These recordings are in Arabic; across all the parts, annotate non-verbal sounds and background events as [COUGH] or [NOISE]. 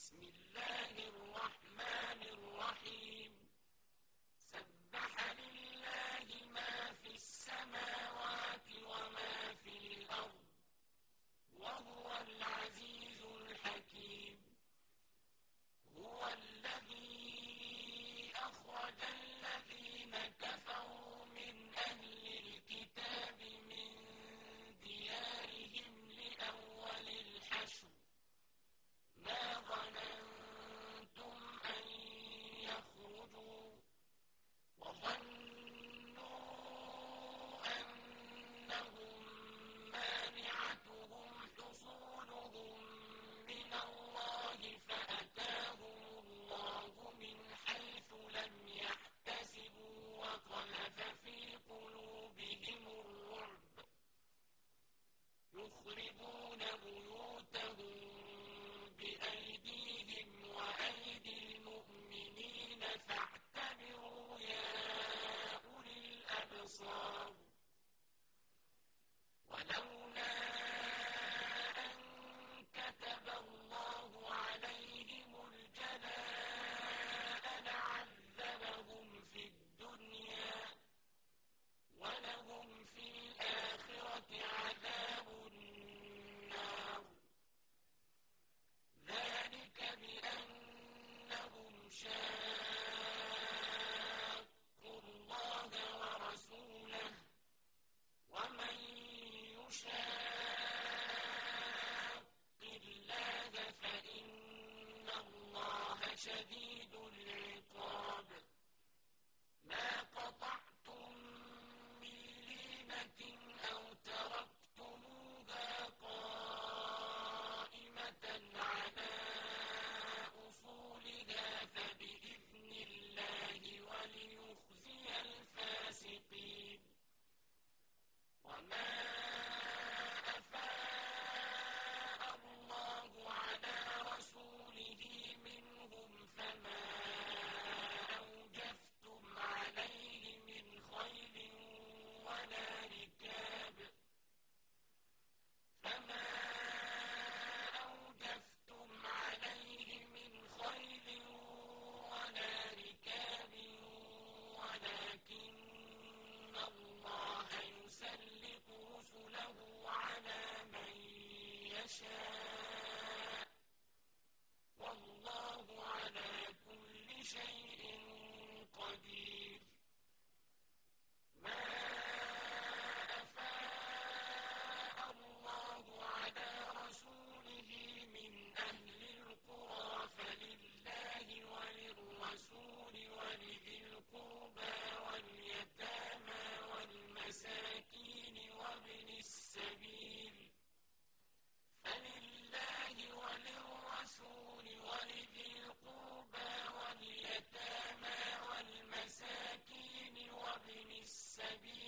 بسم الله الرحمن شديد العقاب ما قطعتم وابن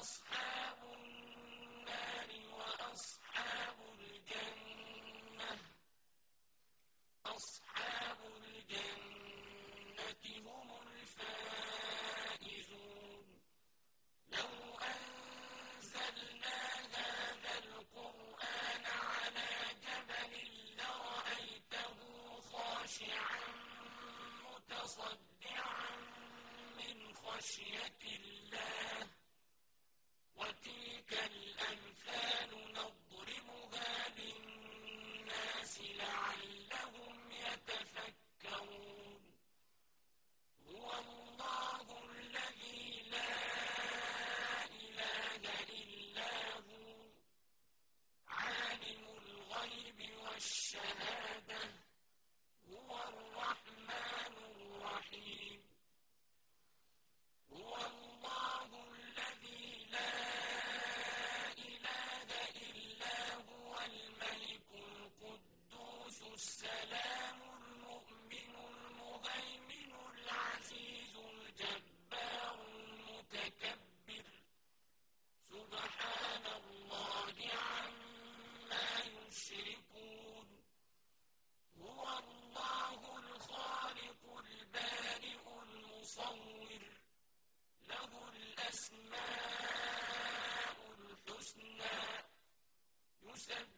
أَصْحَابُ Understand? [LAUGHS]